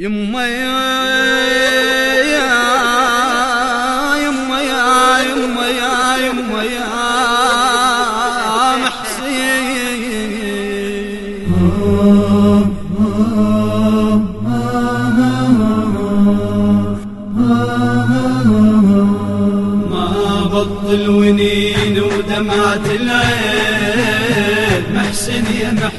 يما يا يما يا يما يا يما يا محسين ما بطل ونين ودمعة العين محسن يا محسن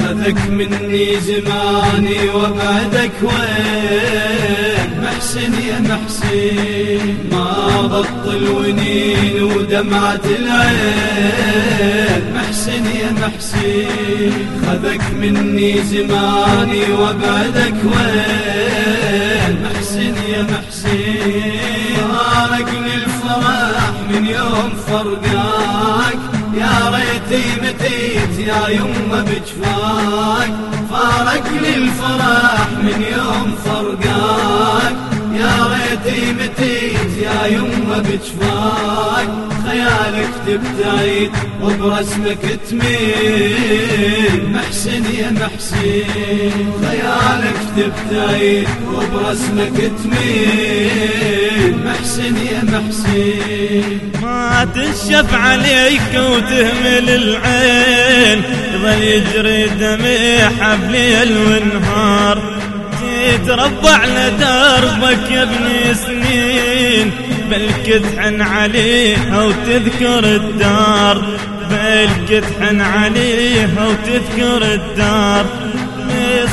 خذك مني زماني وبعدك وين؟ محسن يا محسن ما بطل ونين ودمعة العين. محسن يا محسن خذك مني زماني وبعدك وين؟ محسن يا محسن فارق للفرح من يوم فرقاك. يا ريتي متيت يا يمه بجفاك فارق للفرح من يوم فرقاك. يا ريتي متيت يا يمه بجفاك خيالك تبتعيد وبرسمك تميل. محسن يا محسن خيالك تبتعيد وبرسمك تميل. محسن يا محسن. ما تنشف عليك وتهمل العين. يظل يجري دمي ليل ونهار تتربع لدربك يا ابني سنين. بل تحن عليها وتذكر الدار. بل تحن عليها وتذكر الدار.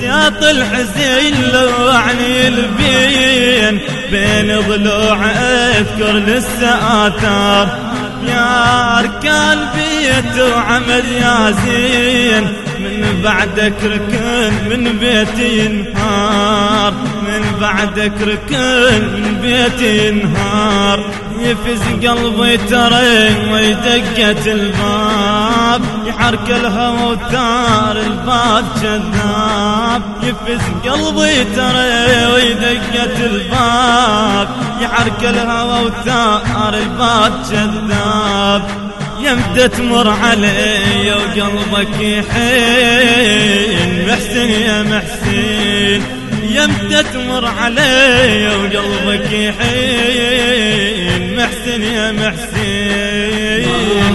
سياط الحزين لوعني البين. بين ضلوع أذكر لسه آثار. يا اركان بيت وعمد يا زين. من بعدك ركن من بيتي ينهار. بعدك ركن من بيتي ينهار. يفز قلبي ترى ويدقت الباب. يحرك الهوى وثار الباب كذاب يفز قلبي ترى ويدقت الباب. يحرك الهوى وثار الباب كذاب يمتى تمر علي وقلبك يحين. محسن يا محسن. يمتى تمر علي وقلبك يحين. محسن يا محسن.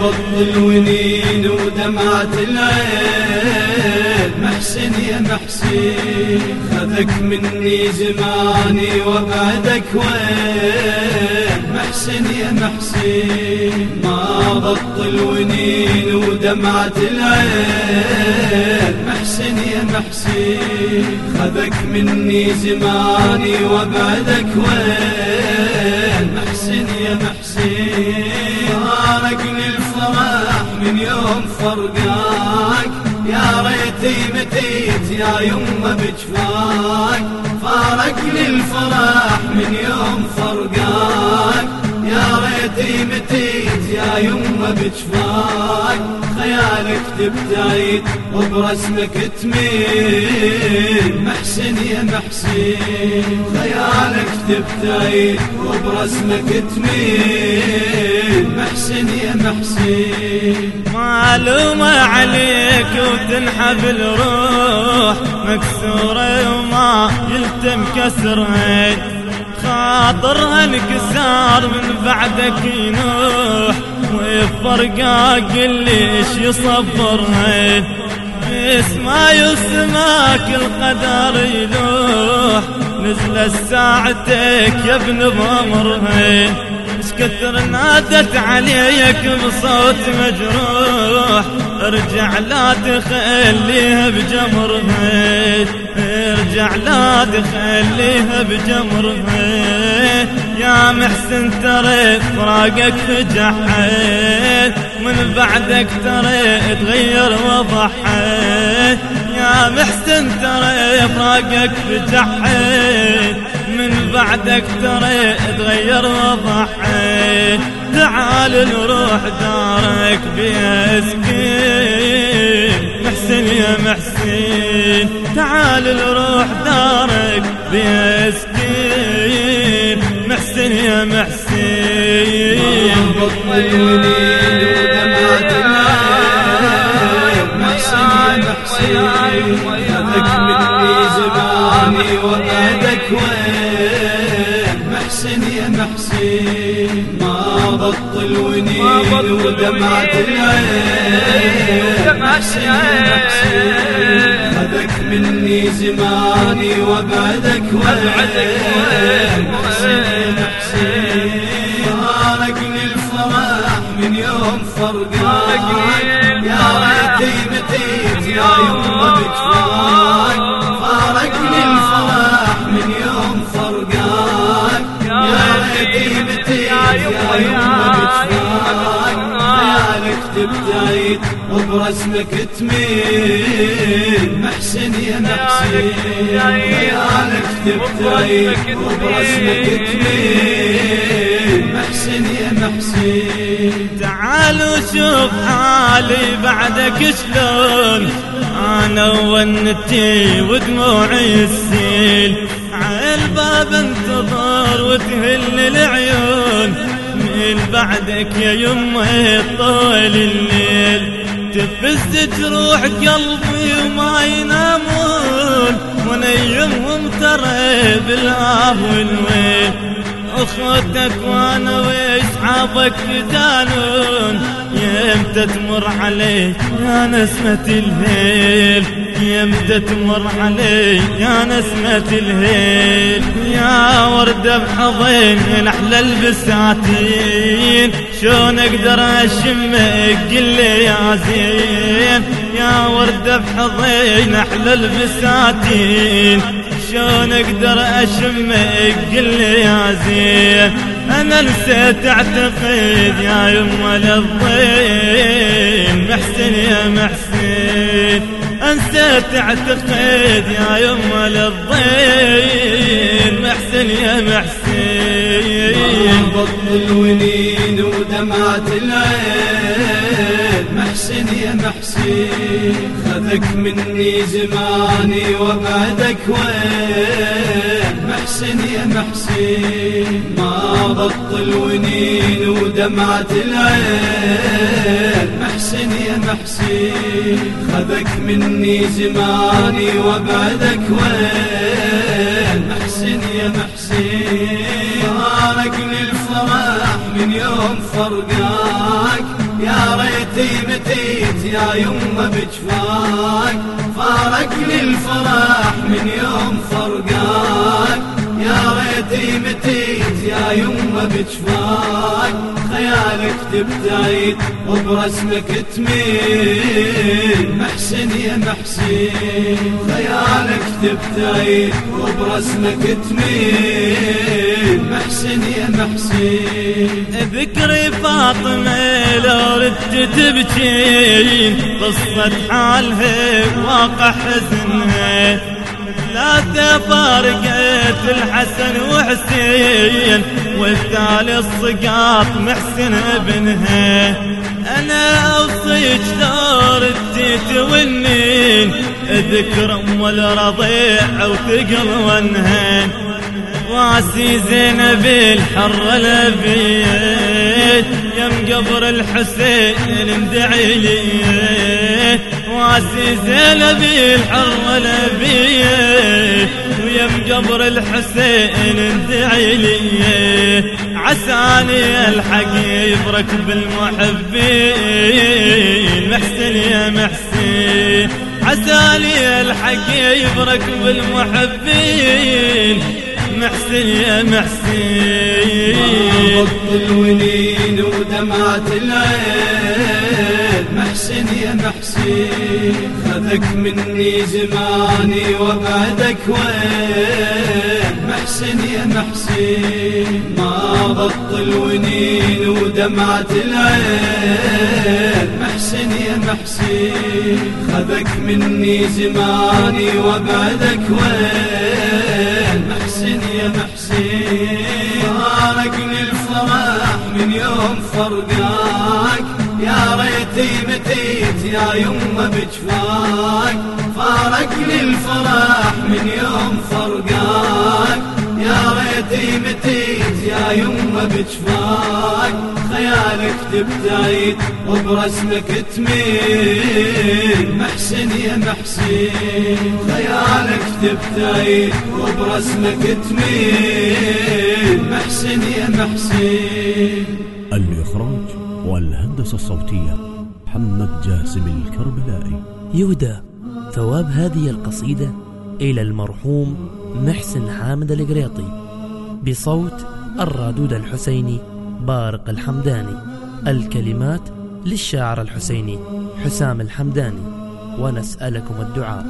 بطل ونين ودمعة العين. محسن يا محسن خذك مني زماني وبعدك وين؟ محسن يا محسن ما بطل ونين ودمعة العين. محسن خذك مني زماني وبعدك وين؟ محسن يا محسن فارقني الفرح من يوم فرقاك. يا ريتي متيت يا يمه بجفاك. فارقني الفرح من يوم فرقاك. يا ريتي متيت يا يمه بجفاك. تبتعيد وبرسمك تميل محسن يا محسن خيالك تبتعيد وبرسمك تميل محسن يا محسن. معلومة عليك وتنحب الروح مكسورة وما يلتم كسرها خاطرها انكسار من بعدك ينوح. وفرقاك ليش يصبرها اسما يسماك القدر يلوح. نزل ساعتك يا ابن بامرها كثر نادت عليك بصوت مجروح. ارجع لا تخليها بجمرها ارجع لا تخليها بجمرها يا محسن ترى فراقك فجحت من بعدك ترى تغير وضحت يا محسن ترى فراقك فجحت من بعدك ترى تغير وضحت تعال نروح دارك بيسكين محسن يا محسن. تعال نروح دارك بيسكين. محسن يا محسن بطل يا محسن خذك مني زمان وين محسن يا محسن ما بطل ودمعة ونين العين. محسن يا محسن مني زماني وين. محسن يا محسن فارقني الفرح من يوم فارقني يا ريتي متيت يا يما بجفاك تبتعد وبرسمك تميل محسن يا محسن. خيالك تبتعد وبرسمك تميل محسن يا محسن. تعالوا شوف حالي بعدك شلون. أنا ونتي ودموعي السيل. عالباب انتظر وتهل العيون. من بعدك يا يمي طول الليل تفز جروح قلبي وما ينامون ونيمهم ترى بالآه والويل. أخوتك وأنا وأصحابك يدانون يمتى تمر علي يا نسمة الهيل. يمتى تمر علي يا نسمة الهيل يا وردة بحضين من أحلى البساتين. شلون أقدر اشمك قل لي يا زين؟ يا وردة بحضين أحلى البساتين. شلون أقدر اشمك قل لي يا زين؟ أنا نسيت أعتقد يا يما للضين محسن يا محسن. نسيت أعتقد يا يما للضين محسن يا محسن. بطل الونين ودمعة العين. محسن يا محسن خذك مني زماني وابعدك وين؟ محسن يا محسن ما بطل ونين ودمعة العين. محسن يا محسن خذك مني زماني وابعدك وين؟ محسن يا محسن فارقني الفرح من يوم فرقاك. يا ريتي متيت يا يما بجفاك. فارقني الفرح من يوم فرقاك. يا ريتي متيت يا يما بجفاك خيالك تبتعد وبرسمك تميل. محسن يا محسن خيالك تبتعد وبرسمك تميل. محسن يا محسن. ذكري فاطمة لو ردت تبكين قصة حالها واقع حزنها. لا تفارقت الحسن وحسين والثالث الصقاط محسن ابنها أنا أوصيك لو ردت تونين ذكر أم الرضيع وتقلونها واسي زينب الحر الأبيت يم قبر الحسين ندعي لي. واسي زينب الحر الابيت ويم قبر الحسين ندعي لي عساني الحق يبرك بالمحبين محسن يا محسن. عساني الحق يبرك بالمحبين محسن يا محسن. بطل ونين ودمعة العين محسن يا محسن خذك مني زماني وابعدك وين؟ محسن يا محسن ما بطل ونين ودمعة العين. محسن يا محسن خذك مني زماني وابعدك وين؟ محسن يا محسن فارقني الفرح من يوم فرقاك. يا ريتي متيت يا يما بجفاك فارقني الفرح من يوم فرقاك. يا ريتي متيت يا يما بجفاك خيال خيالك تبتعيد وبرسمك تميل. محسن يا محسن خيالك تبتعيد وبرسمك تميل. محسن يا محسن. الإخراج. والهندسة الصوتية محمد جاسم الكربلائي. يهدى. ثواب هذه القصيدة إلى المرحوم محسن حامد القريطي بصوت الرادود الحسيني بارق الحمداني. الكلمات للشاعر الحسيني حسام الحمداني. ونسألكم الدعاء.